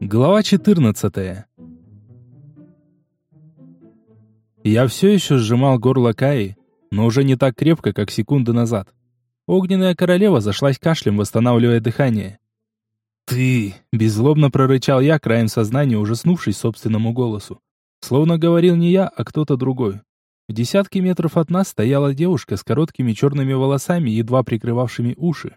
Глава 14. Я все еще сжимал горло Каи, но уже не так крепко, как секунды назад. Огненная королева зашлась кашлем, восстанавливая дыхание. «Ты!» — беззлобно прорычал я, краем сознания, ужаснувшись собственному голосу. Словно говорил не я, а кто-то другой. В десятке метров от нас стояла девушка с короткими черными волосами, едва прикрывавшими уши.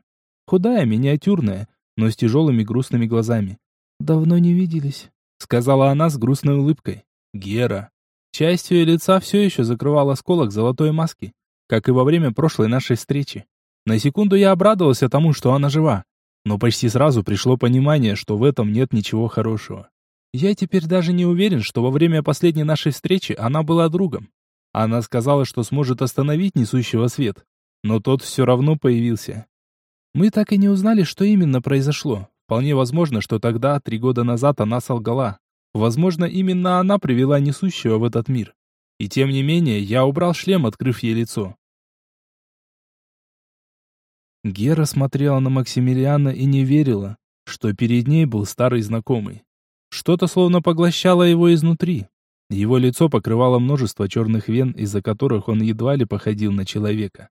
Худая, миниатюрная, но с тяжелыми грустными глазами. «Давно не виделись», — сказала она с грустной улыбкой. «Гера». Часть ее лица все еще закрывал осколок золотой маски, как и во время прошлой нашей встречи. На секунду я обрадовался тому, что она жива, но почти сразу пришло понимание, что в этом нет ничего хорошего. Я теперь даже не уверен, что во время последней нашей встречи она была другом. Она сказала, что сможет остановить несущего свет, но тот все равно появился. Мы так и не узнали, что именно произошло. Вполне возможно, что тогда, три года назад, она солгала. Возможно, именно она привела несущего в этот мир. И тем не менее, я убрал шлем, открыв ей лицо. Гера смотрела на Максимилиана и не верила, что перед ней был старый знакомый. Что-то словно поглощало его изнутри. Его лицо покрывало множество черных вен, из-за которых он едва ли походил на человека.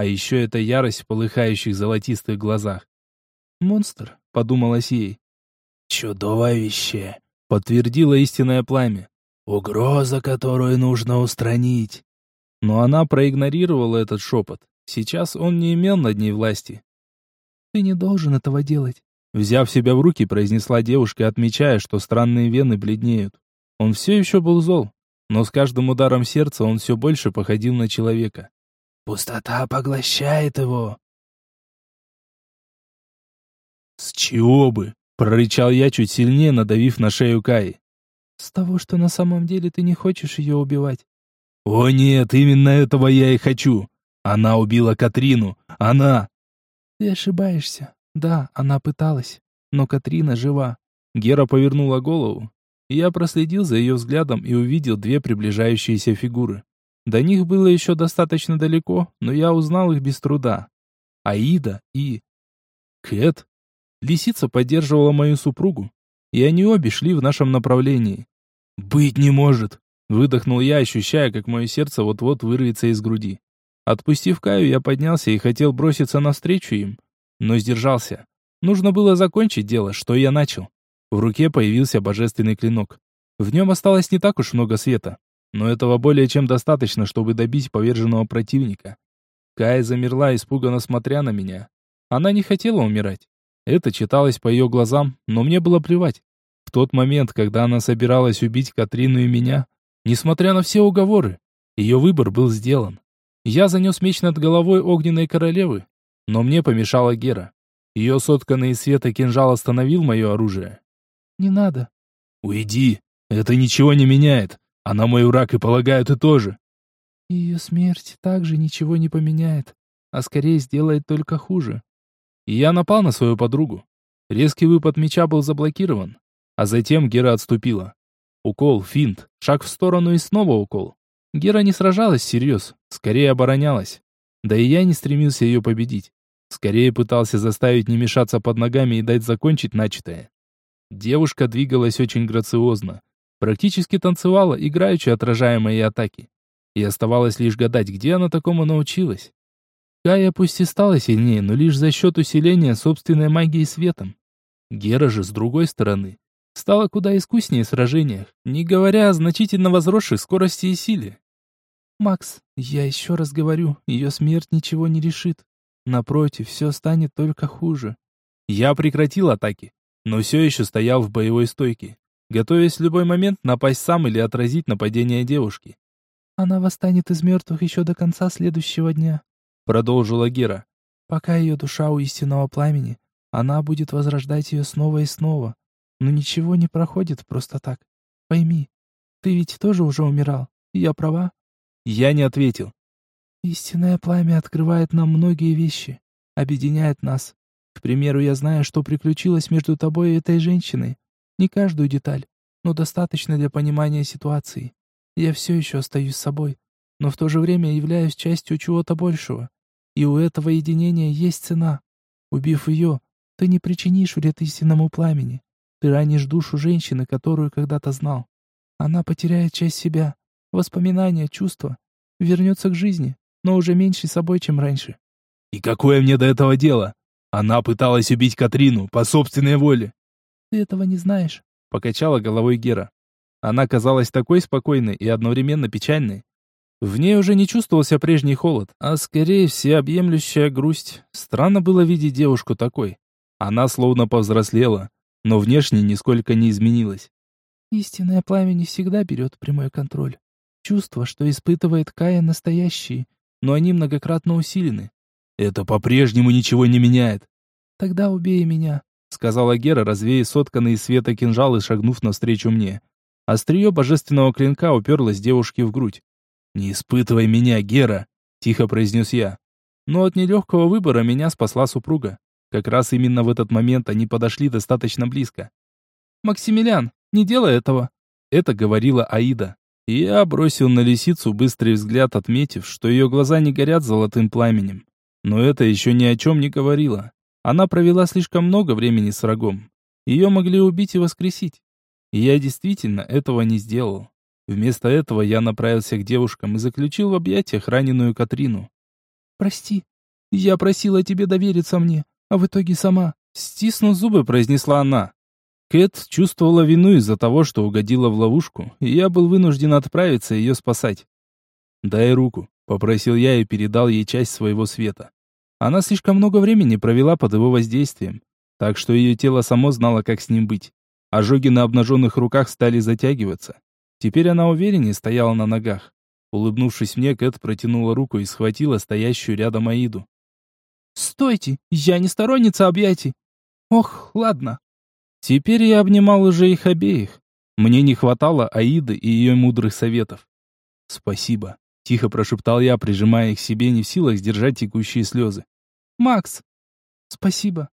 А еще эта ярость в полыхающих золотистых глазах. «Монстр», — подумалось ей. «Чудовище», — подтвердило истинное пламя. «Угроза, которую нужно устранить». Но она проигнорировала этот шепот. Сейчас он не имел над ней власти. «Ты не должен этого делать», — взяв себя в руки, произнесла девушка, отмечая, что странные вены бледнеют. Он все еще был зол, но с каждым ударом сердца он все больше походил на человека. «Пустота поглощает его». «С чего бы?» — прорычал я чуть сильнее, надавив на шею Каи. «С того, что на самом деле ты не хочешь ее убивать». «О нет, именно этого я и хочу. Она убила Катрину. Она...» «Ты ошибаешься. Да, она пыталась. Но Катрина жива». Гера повернула голову. Я проследил за ее взглядом и увидел две приближающиеся фигуры. До них было еще достаточно далеко, но я узнал их без труда. Аида и... Кэт? Лисица поддерживала мою супругу, и они обе шли в нашем направлении. «Быть не может!» Выдохнул я, ощущая, как мое сердце вот-вот вырвется из груди. Отпустив Каю, я поднялся и хотел броситься навстречу им, но сдержался. Нужно было закончить дело, что я начал. В руке появился божественный клинок. В нем осталось не так уж много света, но этого более чем достаточно, чтобы добить поверженного противника. Кая замерла, испуганно смотря на меня. Она не хотела умирать. Это читалось по ее глазам, но мне было плевать. В тот момент, когда она собиралась убить Катрину и меня, несмотря на все уговоры, ее выбор был сделан. Я занес меч над головой огненной королевы, но мне помешала Гера. Ее сотканный из света кинжал остановил мое оружие. «Не надо». «Уйди, это ничего не меняет. Она мой враг, и полагаю, ты тоже». «Ее смерть также ничего не поменяет, а скорее сделает только хуже». И я напал на свою подругу. Резкий выпад меча был заблокирован, а затем Гера отступила. Укол, финт, шаг в сторону и снова укол. Гера не сражалась всерьез, скорее оборонялась. Да и я не стремился ее победить. Скорее пытался заставить не мешаться под ногами и дать закончить начатое. Девушка двигалась очень грациозно. Практически танцевала, играючи отражая мои атаки. И оставалось лишь гадать, где она такому научилась. Кая пусть и стала сильнее, но лишь за счет усиления собственной магии светом. Гера же, с другой стороны, стала куда искуснее в сражениях, не говоря о значительно возросшей скорости и силе. «Макс, я еще раз говорю, ее смерть ничего не решит. Напротив, все станет только хуже». Я прекратил атаки, но все еще стоял в боевой стойке, готовясь в любой момент напасть сам или отразить нападение девушки. «Она восстанет из мертвых еще до конца следующего дня», — продолжила Гера. «Пока ее душа у истинного пламени, она будет возрождать ее снова и снова. Но ничего не проходит просто так. Пойми, ты ведь тоже уже умирал. Я права?» Я не ответил. «Истинное пламя открывает нам многие вещи, объединяет нас. К примеру, я знаю, что приключилось между тобой и этой женщиной. Не каждую деталь, но достаточно для понимания ситуации. Я все еще остаюсь собой, но в то же время являюсь частью чего-то большего. И у этого единения есть цена. Убив ее, Ты не причинишь вред истинному пламени. Ты ранишь душу женщины, которую когда-то знал. Она потеряет часть себя, воспоминания, чувства, вернется к жизни, но уже меньше собой, чем раньше. И какое мне до этого дело? Она пыталась убить Катрину по собственной воле. Ты этого не знаешь, покачала головой Гера. Она казалась такой спокойной и одновременно печальной. В ней уже не чувствовался прежний холод, а скорее всеобъемлющая грусть. Странно было видеть девушку такой. Она словно повзрослела, но внешне нисколько не изменилась. Истинное пламя не всегда берет прямой контроль. Чувства, что испытывает Кая, настоящие, но они многократно усилены. Это по-прежнему ничего не меняет. Тогда убей меня, сказала Гера, развея сотканный из света кинжал и шагнув навстречу мне. Острие божественного клинка уперлось девушке в грудь. «Не испытывай меня, Гера!» — тихо произнес я. Но от нелегкого выбора меня спасла супруга. Как раз именно в этот момент они подошли достаточно близко. «Максимилиан, не делай этого!» Это говорила Аида. Я бросил на лисицу быстрый взгляд, отметив, что ее глаза не горят золотым пламенем. Но это еще ни о чем не говорило. Она провела слишком много времени с врагом. Ее могли убить и воскресить. И я действительно этого не сделал. Вместо этого я направился к девушкам и заключил в объятиях раненую Катрину. «Прости, я просила тебе довериться мне, а в итоге сама...» Стиснув зубы, произнесла она. Кэт чувствовала вину из-за того, что угодила в ловушку, и я был вынужден отправиться ее спасать. «Дай руку», — попросил я и передал ей часть своего света. Она слишком много времени провела под его воздействием, так что ее тело само знало, как с ним быть. Ожоги на обнаженных руках стали затягиваться. Теперь она увереннее стояла на ногах. Улыбнувшись мне, Кэт протянула руку и схватила стоящую рядом Аиду. «Стойте! Я не сторонница объятий!» «Ох, ладно, Теперь я обнимал уже их обеих. Мне не хватало Аиды и ее мудрых советов. «Спасибо», — тихо прошептал я, прижимая их к себе, не в силах сдержать текущие слезы. «Макс, спасибо».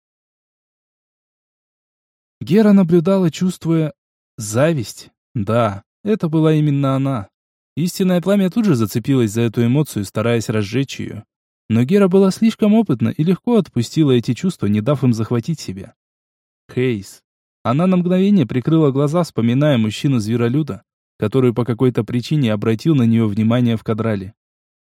Гера наблюдала, чувствуя зависть. Да, это была именно она. Истинное пламя тут же зацепилось за эту эмоцию, стараясь разжечь ее. Но Гера была слишком опытна и легко отпустила эти чувства, не дав им захватить себя. Хейс. Она на мгновение прикрыла глаза, вспоминая мужчину-зверолюда, который по какой-то причине обратил на нее внимание в кадрале.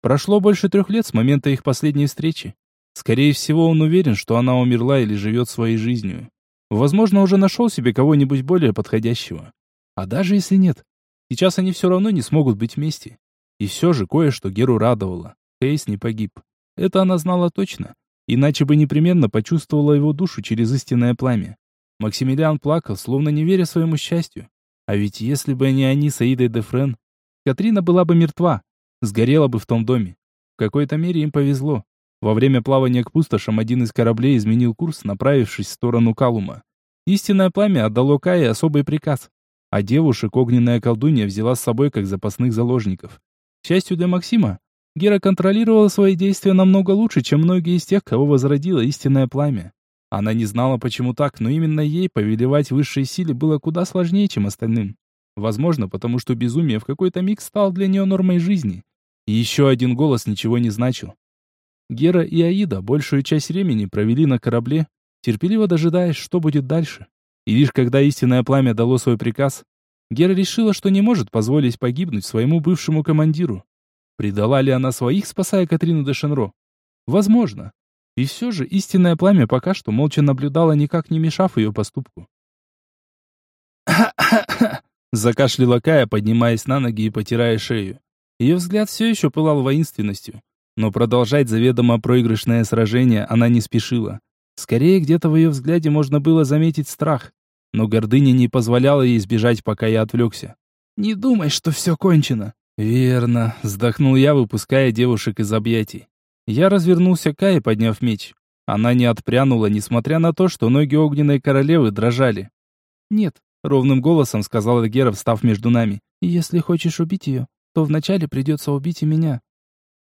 Прошло больше трех лет с момента их последней встречи. Скорее всего, он уверен, что она умерла или живет своей жизнью. Возможно, уже нашел себе кого-нибудь более подходящего. А даже если нет, сейчас они все равно не смогут быть вместе. И все же кое-что Геру радовало. Хейс не погиб. Это она знала точно. Иначе бы непременно почувствовала его душу через истинное пламя. Максимилиан плакал, словно не веря своему счастью. А ведь если бы не они с Аидой де Френ, Катрина была бы мертва, сгорела бы в том доме. В какой-то мере им повезло. Во время плавания к пустошам один из кораблей изменил курс, направившись в сторону Калума. Истинное пламя отдало Кае особый приказ, а девушек огненная колдунья взяла с собой как запасных заложников. К счастью для Максима, Гера контролировала свои действия намного лучше, чем многие из тех, кого возродило истинное пламя. Она не знала, почему так, но именно ей повелевать высшей силе было куда сложнее, чем остальным. Возможно, потому что безумие в какой-то миг стал для нее нормой жизни. И еще один голос ничего не значил. Гера и Аида большую часть времени провели на корабле, терпеливо дожидаясь, что будет дальше. И лишь когда истинное пламя дало свой приказ, Гера решила, что не может позволить погибнуть своему бывшему командиру. Предала ли она своих, спасая Катрину де Шенро? Возможно. И все же истинное пламя пока что молча наблюдало, никак не мешав ее поступку. Закашляла Кая, поднимаясь на ноги и потирая шею. Ее взгляд все еще пылал воинственностью. Но продолжать заведомо проигрышное сражение она не спешила. Скорее, где-то в ее взгляде можно было заметить страх. Но гордыня не позволяла ей избежать, пока я отвлекся. «Не думай, что все кончено!» «Верно», — вздохнул я, выпуская девушек из объятий. Я развернулся к Кае, подняв меч. Она не отпрянула, несмотря на то, что ноги огненной королевы дрожали. «Нет», — ровным голосом сказала Гера, встав между нами. «Если хочешь убить ее, то вначале придется убить и меня».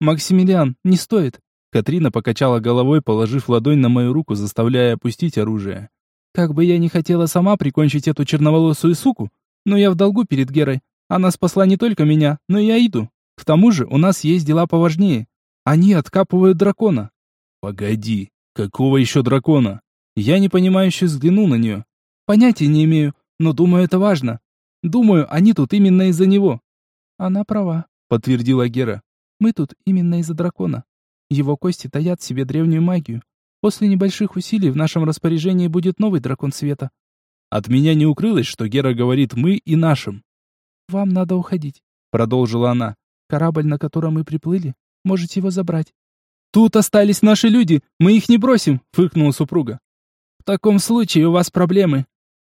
«Максимилиан, не стоит!» Катрина покачала головой, положив ладонь на мою руку, заставляя опустить оружие. «Как бы я не хотела сама прикончить эту черноволосую суку, но я в долгу перед Герой. Она спасла не только меня, но и Аиду. К тому же у нас есть дела поважнее. Они откапывают дракона. Погоди, какого еще дракона? Я непонимающе взглянул на нее. Понятия не имею, но думаю, это важно. Думаю, они тут именно из-за него. Она права, подтвердила Гера. Мы тут именно из-за дракона. Его кости таят в себе древнюю магию. После небольших усилий в нашем распоряжении будет новый дракон света. От меня не укрылось, что Гера говорит «мы» и «нашим». «Вам надо уходить», — продолжила она. «Корабль, на котором мы приплыли, можете его забрать». «Тут остались наши люди, мы их не бросим», — фыркнула супруга. «В таком случае у вас проблемы».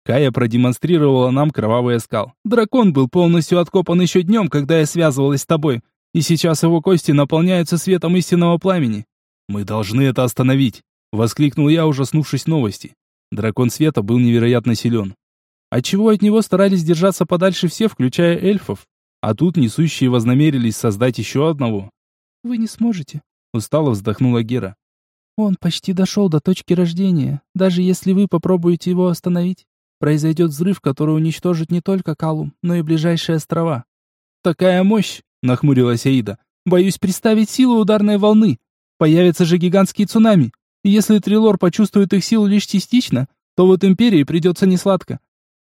Кая продемонстрировала нам кровавый скал. Дракон был полностью откопан еще днем, когда я связывалась с тобой, и сейчас его кости наполняются светом истинного пламени. Мы должны это остановить, воскликнул я, ужаснувшись новости. Дракон света был невероятно силен. Отчего от него старались держаться подальше все, включая эльфов, а тут несущие вознамерились создать еще одного. Вы не сможете, устало вздохнула Гера. Он почти дошел до точки рождения. Даже если вы попробуете его остановить, произойдет взрыв, который уничтожит не только Калум, но и ближайшие острова. Такая мощь, нахмурилась Аида. Боюсь представить силу ударной волны. Появятся же гигантские цунами. Если Трилор почувствует их силу лишь частично, то вот Империи придется несладко.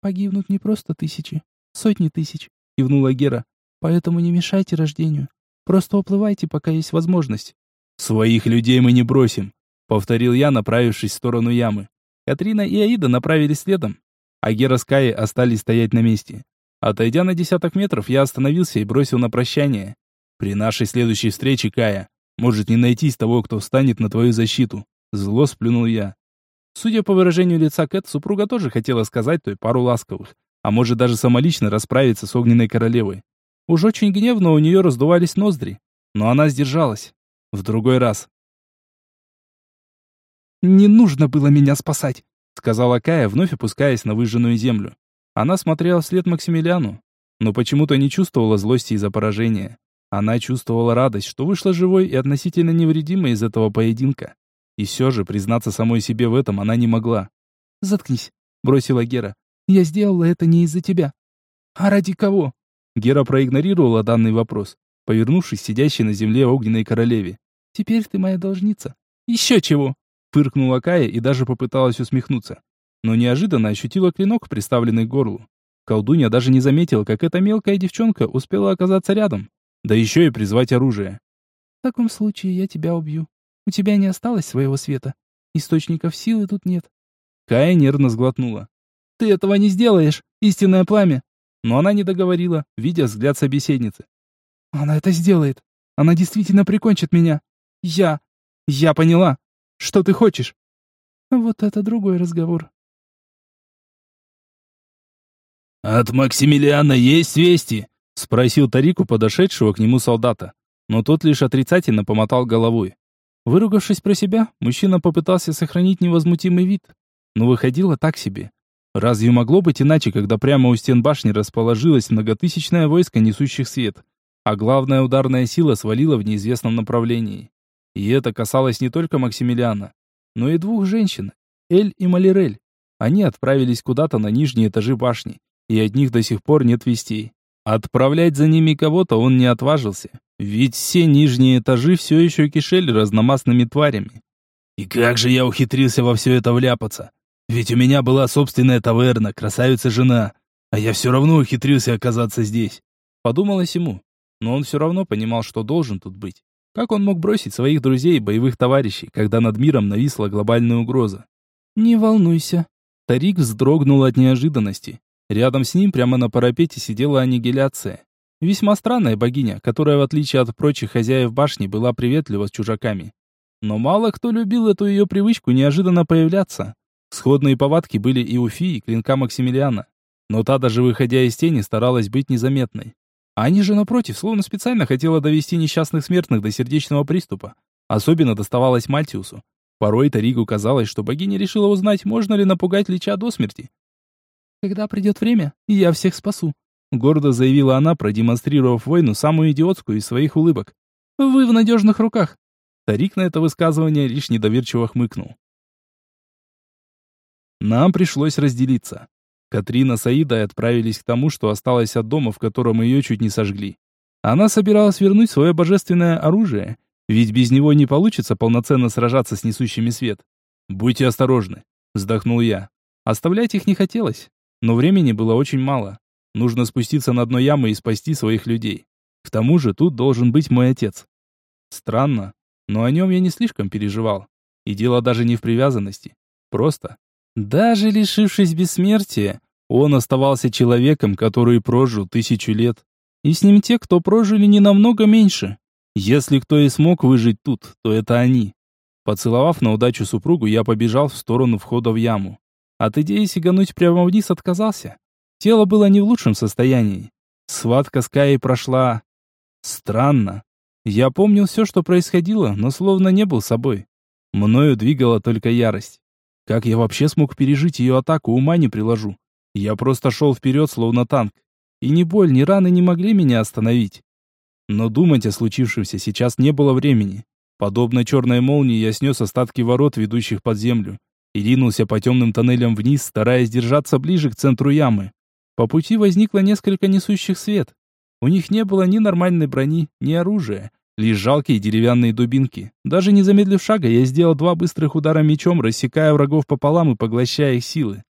Погибнут не просто тысячи, сотни тысяч, кивнула Гера. Поэтому не мешайте рождению. Просто уплывайте, пока есть возможность. Своих людей мы не бросим, повторил я, направившись в сторону ямы. Катрина и Аида направились следом, а Гера с Каей остались стоять на месте. Отойдя на десяток метров, я остановился и бросил на прощание. «При нашей следующей встрече, Кая, может не найтись того, кто встанет на твою защиту». Зло сплюнул я. Судя по выражению лица Кэт, супруга тоже хотела сказать той пару ласковых, а может даже самолично расправиться с огненной королевой. Уж очень гневно у нее раздувались ноздри, но она сдержалась. В другой раз. «Не нужно было меня спасать», — сказала Кая, вновь опускаясь на выжженную землю. Она смотрела вслед Максимилиану, но почему-то не чувствовала злости из-за поражения. Она чувствовала радость, что вышла живой и относительно невредимой из этого поединка. И все же признаться самой себе в этом она не могла. «Заткнись», — бросила Гера. «Я сделала это не из-за тебя». «А ради кого?» Гера проигнорировала данный вопрос, повернувшись сидящей на земле огненной королеве. «Теперь ты моя должница». «Еще чего!» Фыркнула Кая и даже попыталась усмехнуться но неожиданно ощутила клинок, приставленный к горлу. Колдунья даже не заметила, как эта мелкая девчонка успела оказаться рядом, да еще и призвать оружие. «В таком случае я тебя убью. У тебя не осталось своего света. Источников силы тут нет». Кая нервно сглотнула. «Ты этого не сделаешь, истинное пламя!» Но она не договорила, видя взгляд собеседницы. «Она это сделает. Она действительно прикончит меня. Я... Я поняла. Что ты хочешь?» «Вот это другой разговор», «От Максимилиана есть вести?» — спросил Тарику подошедшего к нему солдата. Но тот лишь отрицательно помотал головой. Выругавшись про себя, мужчина попытался сохранить невозмутимый вид. Но выходило так себе. Разве могло быть иначе, когда прямо у стен башни расположилось многотысячное войско несущих свет, а главная ударная сила свалила в неизвестном направлении? И это касалось не только Максимилиана, но и двух женщин, Эль и Малирель. Они отправились куда-то на нижние этажи башни, и от них до сих пор нет вестей. Отправлять за ними кого-то он не отважился, ведь все нижние этажи все еще кишели разномастными тварями. И как же я ухитрился во все это вляпаться? Ведь у меня была собственная таверна, красавица-жена, а я все равно ухитрился оказаться здесь. Подумалось ему, но он все равно понимал, что должен тут быть. Как он мог бросить своих друзей и боевых товарищей, когда над миром нависла глобальная угроза? «Не волнуйся». Тарик вздрогнул от неожиданности. Рядом с ним прямо на парапете сидела аннигиляция. Весьма странная богиня, которая, в отличие от прочих хозяев башни, была приветлива с чужаками. Но мало кто любил эту ее привычку неожиданно появляться. Сходные повадки были и у Фи, и клинка Максимилиана. Но та, даже выходя из тени, старалась быть незаметной. Они же, напротив, словно специально хотела довести несчастных смертных до сердечного приступа. Особенно доставалось Мальтиусу. Порой Таригу казалось, что богиня решила узнать, можно ли напугать Лича до смерти. Когда придет время, я всех спасу», — гордо заявила она, продемонстрировав войну самую идиотскую из своих улыбок. «Вы в надежных руках». Тарик на это высказывание лишь недоверчиво хмыкнул. Нам пришлось разделиться. Катрина с Аидой отправились к тому, что осталось от дома, в котором ее чуть не сожгли. Она собиралась вернуть свое божественное оружие, ведь без него не получится полноценно сражаться с несущими свет. «Будьте осторожны», Вздохнул я. Оставлять их не хотелось, но времени было очень мало. Нужно спуститься на дно ямы и спасти своих людей. К тому же тут должен быть мой отец. Странно, но о нем я не слишком переживал. И дело даже не в привязанности. Просто, даже лишившись бессмертия, он оставался человеком, который прожил тысячу лет. И с ним те, кто прожили не намного меньше. Если кто и смог выжить тут, то это они. Поцеловав на удачу супругу, я побежал в сторону входа в яму. От идеи сигануть прямо вниз отказался. Тело было не в лучшем состоянии. Схватка с Каей прошла... Странно. Я помнил все, что происходило, но словно не был собой. Мною двигала только ярость. Как я вообще смог пережить ее атаку, ума не приложу. Я просто шел вперед, словно танк. И ни боль, ни раны не могли меня остановить. Но думать о случившемся сейчас не было времени. Подобно черной молнии я снес остатки ворот, ведущих под землю, и ринулся по темным тоннелям вниз, стараясь держаться ближе к центру ямы. По пути возникло несколько несущих свет. У них не было ни нормальной брони, ни оружия, лишь жалкие деревянные дубинки. Даже не замедлив шага, я сделал два быстрых удара мечом, рассекая врагов пополам и поглощая их силы.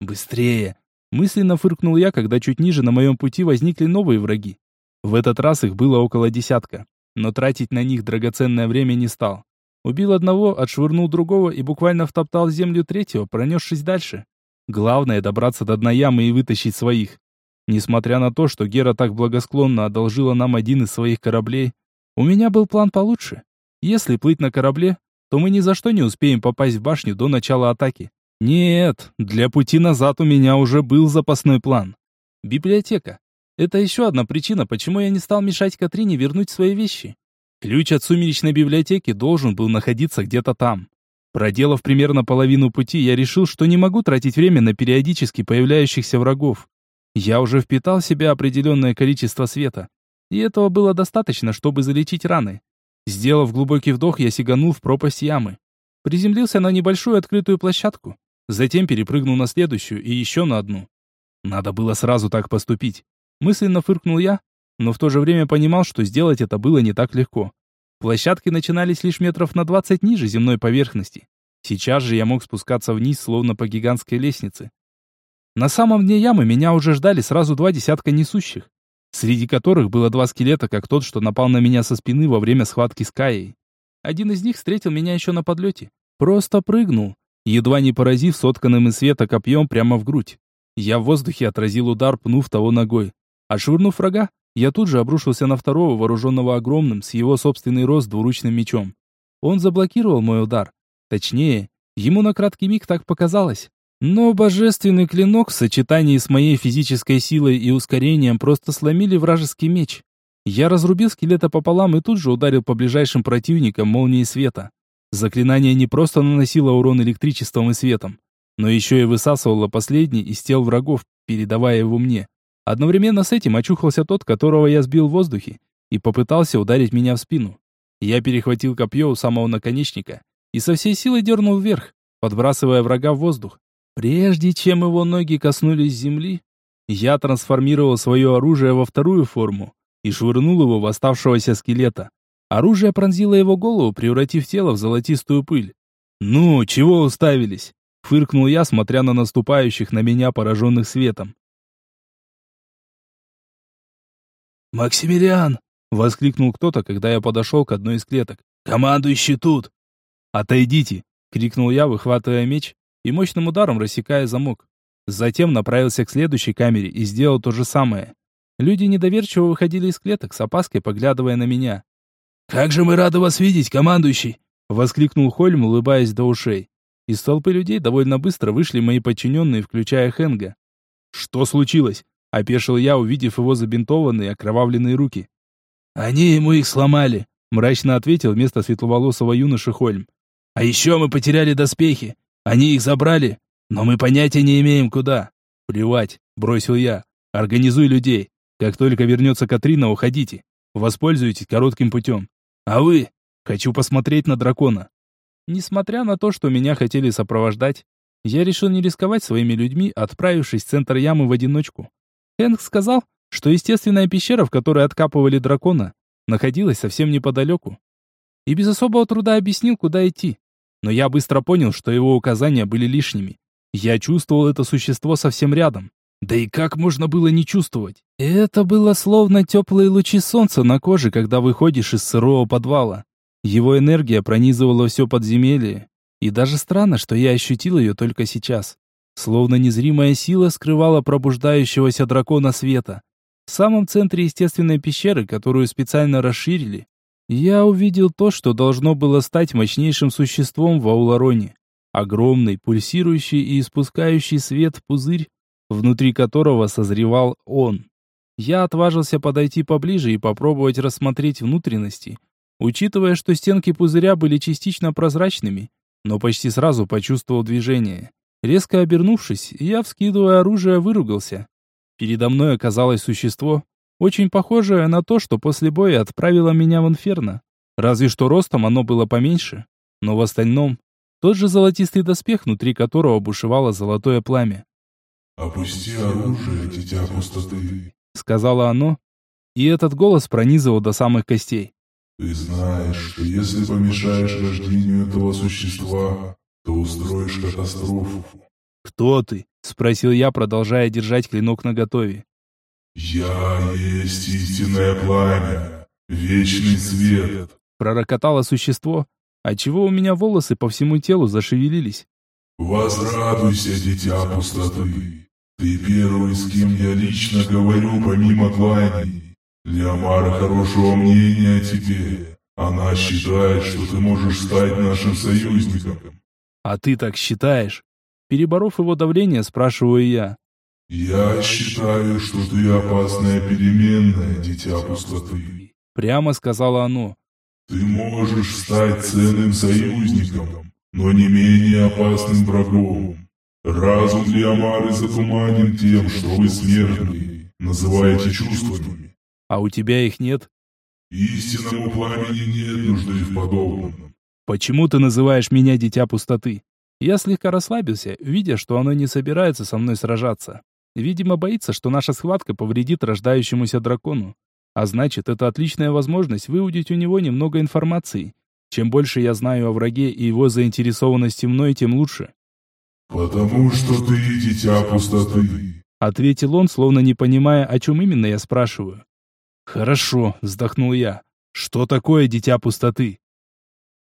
«Быстрее!» Мысленно фыркнул я, когда чуть ниже на моем пути возникли новые враги. В этот раз их было около десятка, но тратить на них драгоценное время не стал. Убил одного, отшвырнул другого и буквально втоптал землю третьего, пронесшись дальше. Главное добраться до дна ямы и вытащить своих. Несмотря на то, что Гера так благосклонно одолжила нам один из своих кораблей, у меня был план получше. Если плыть на корабле, то мы ни за что не успеем попасть в башню до начала атаки. Нет, для пути назад у меня уже был запасной план. Библиотека. Это еще одна причина, почему я не стал мешать Катрине вернуть свои вещи. Ключ от сумеречной библиотеки должен был находиться где-то там. Проделав примерно половину пути, я решил, что не могу тратить время на периодически появляющихся врагов. Я уже впитал в себя определенное количество света, и этого было достаточно, чтобы залечить раны. Сделав глубокий вдох, я сиганул в пропасть ямы. Приземлился на небольшую открытую площадку, Затем перепрыгнул на следующую и еще на одну. Надо было сразу так поступить. Мысленно фыркнул я, но в то же время понимал, что сделать это было не так легко. Площадки начинались лишь метров на 20 ниже земной поверхности. Сейчас же я мог спускаться вниз, словно по гигантской лестнице. На самом дне ямы меня уже ждали сразу два десятка несущих, среди которых было два скелета, как тот, что напал на меня со спины во время схватки с Каей. Один из них встретил меня еще на подлете. Просто прыгнул, едва не поразив сотканным из света копьем прямо в грудь. Я в воздухе отразил удар, пнув того ногой. Отшвырнув врага, я тут же обрушился на второго, вооруженного огромным, с его собственный рост двуручным мечом. Он заблокировал мой удар. Точнее, ему на краткий миг так показалось. Но божественный клинок в сочетании с моей физической силой и ускорением просто сломили вражеский меч. Я разрубил скелета пополам и тут же ударил по ближайшим противникам молнией света. Заклинание не просто наносило урон электричеством и светом, но еще и высасывало последний из тел врагов, передавая его мне. Одновременно с этим очухался тот, которого я сбил в воздухе, и попытался ударить меня в спину. Я перехватил копье у самого наконечника и со всей силы дернул вверх, подбрасывая врага в воздух. Прежде чем его ноги коснулись земли, я трансформировал свое оружие во вторую форму и швырнул его в оставшегося скелета. Оружие пронзило его голову, превратив тело в золотистую пыль. «Ну, чего уставились?» — фыркнул я, смотря на наступающих на меня пораженных светом. «Максимилиан!» — воскликнул кто-то, когда я подошел к одной из клеток. «Командующий тут!» «Отойдите!» — крикнул я, выхватывая меч и мощным ударом рассекая замок. Затем направился к следующей камере и сделал то же самое. Люди недоверчиво выходили из клеток, с опаской поглядывая на меня. «Как же мы рады вас видеть, командующий!» — воскликнул Хольм, улыбаясь до ушей. Из толпы людей довольно быстро вышли мои подчиненные, включая Хенга. «Что случилось?» — опешил я, увидев его забинтованные, окровавленные руки. «Они ему их сломали», — мрачно ответил вместо светловолосого юноши Хольм. «А еще мы потеряли доспехи. Они их забрали, но мы понятия не имеем, куда». «Плевать», — бросил я. «Организуй людей. Как только вернется Катрина, уходите. Воспользуйтесь коротким путем. А вы? Хочу посмотреть на дракона. Несмотря на то, что меня хотели сопровождать, я решил не рисковать своими людьми, отправившись в центр ямы в одиночку. Хэнк сказал, что естественная пещера, в которой откапывали дракона, находилась совсем неподалеку. И без особого труда объяснил, куда идти. Но я быстро понял, что его указания были лишними. Я чувствовал это существо совсем рядом. Да и как можно было не чувствовать? Это было словно теплые лучи солнца на коже, когда выходишь из сырого подвала. Его энергия пронизывала все подземелье. И даже странно, что я ощутил ее только сейчас. Словно незримая сила скрывала пробуждающегося дракона света. В самом центре естественной пещеры, которую специально расширили, я увидел то, что должно было стать мощнейшим существом в Аулароне. Огромный, пульсирующий и испускающий свет пузырь, внутри которого созревал он. Я отважился подойти поближе и попробовать рассмотреть внутренности, учитывая, что стенки пузыря были частично прозрачными, но почти сразу почувствовал движение. Резко обернувшись, я, вскидывая оружие, выругался. Передо мной оказалось существо, очень похожее на то, что после боя отправило меня в инферно. Разве что ростом оно было поменьше, но в остальном тот же золотистый доспех, внутри которого бушевало золотое пламя. «Опусти оружие, дитя пустоты», — сказала оно, и этот голос пронизывал до самых костей. «Ты знаешь, что если помешаешь рождению этого существа, то устроишь катастрофу». «Кто ты?» — спросил я, продолжая держать клинок наготове. «Я есть истинное пламя, вечный свет», — пророкотало существо, отчего у меня волосы по всему телу зашевелились. «Возрадуйся, дитя пустоты. Ты первый, с кем я лично говорю, помимо кланий. Леомара хорошего мнения о тебе. Она считает, что ты можешь стать нашим союзником». «А ты так считаешь?» Переборов его давление, спрашиваю я. «Я считаю, что ты опасная переменная, дитя пустоты», — прямо сказала оно. «Ты можешь стать ценным союзником, но не менее опасным врагом. Разум для Амары затуманен тем, что вы смертные, называете чувствами. А у тебя их нет? Истинному пламени нет нужды в подобном. Почему ты называешь меня дитя пустоты? Я слегка расслабился, видя, что оно не собирается со мной сражаться. Видимо, боится, что наша схватка повредит рождающемуся дракону. А значит, это отличная возможность выудить у него немного информации. Чем больше я знаю о враге и его заинтересованности мной, тем лучше. «Потому что ты дитя пустоты», — ответил он, словно не понимая, о чем именно я спрашиваю. «Хорошо», — вздохнул я. «Что такое дитя пустоты?»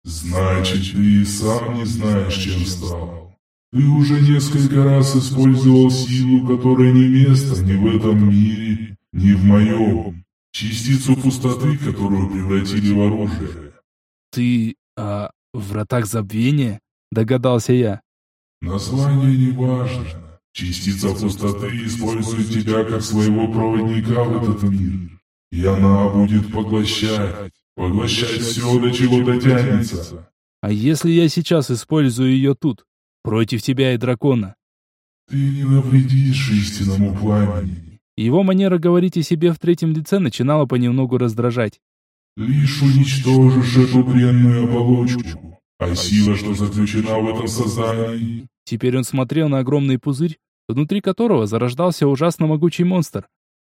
«Значит, ты сам не знаешь, чем стал. Ты уже несколько раз использовал силу, которая не место ни в этом мире, ни в моем. Частицу пустоты, которую превратили в оружие». «Ты... а... вратах забвения?» — догадался я. Название не важно. Частица пустоты использует тебя как своего проводника в этот мир. И она будет поглощать, поглощать все, до чего дотянется. А если я сейчас использую ее тут, против тебя и дракона? Ты не навредишь истинному пламени. Его манера говорить о себе в третьем лице начинала понемногу раздражать. Лишь уничтожишь эту бренную оболочку, а сила, что заключена в этом создании... Теперь он смотрел на огромный пузырь, внутри которого зарождался ужасно могучий монстр.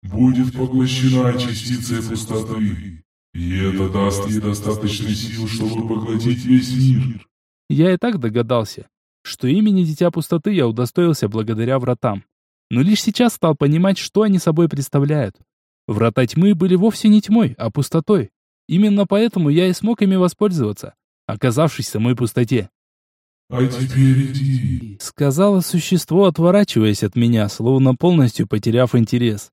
Будет поглощена частицей пустоты, и это даст ей достаточно сил, чтобы поглотить весь мир. Я и так догадался, что имени Дитя Пустоты я удостоился благодаря вратам. Но лишь сейчас стал понимать, что они собой представляют. Врата тьмы были вовсе не тьмой, а пустотой. Именно поэтому я и смог ими воспользоваться оказавшись в самой пустоте. «А теперь иди», — сказала существо, отворачиваясь от меня, словно полностью потеряв интерес.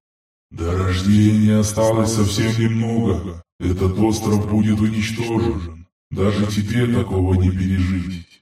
«До рождения осталось совсем немного. Этот остров будет уничтожен. Даже тебе такого не пережить».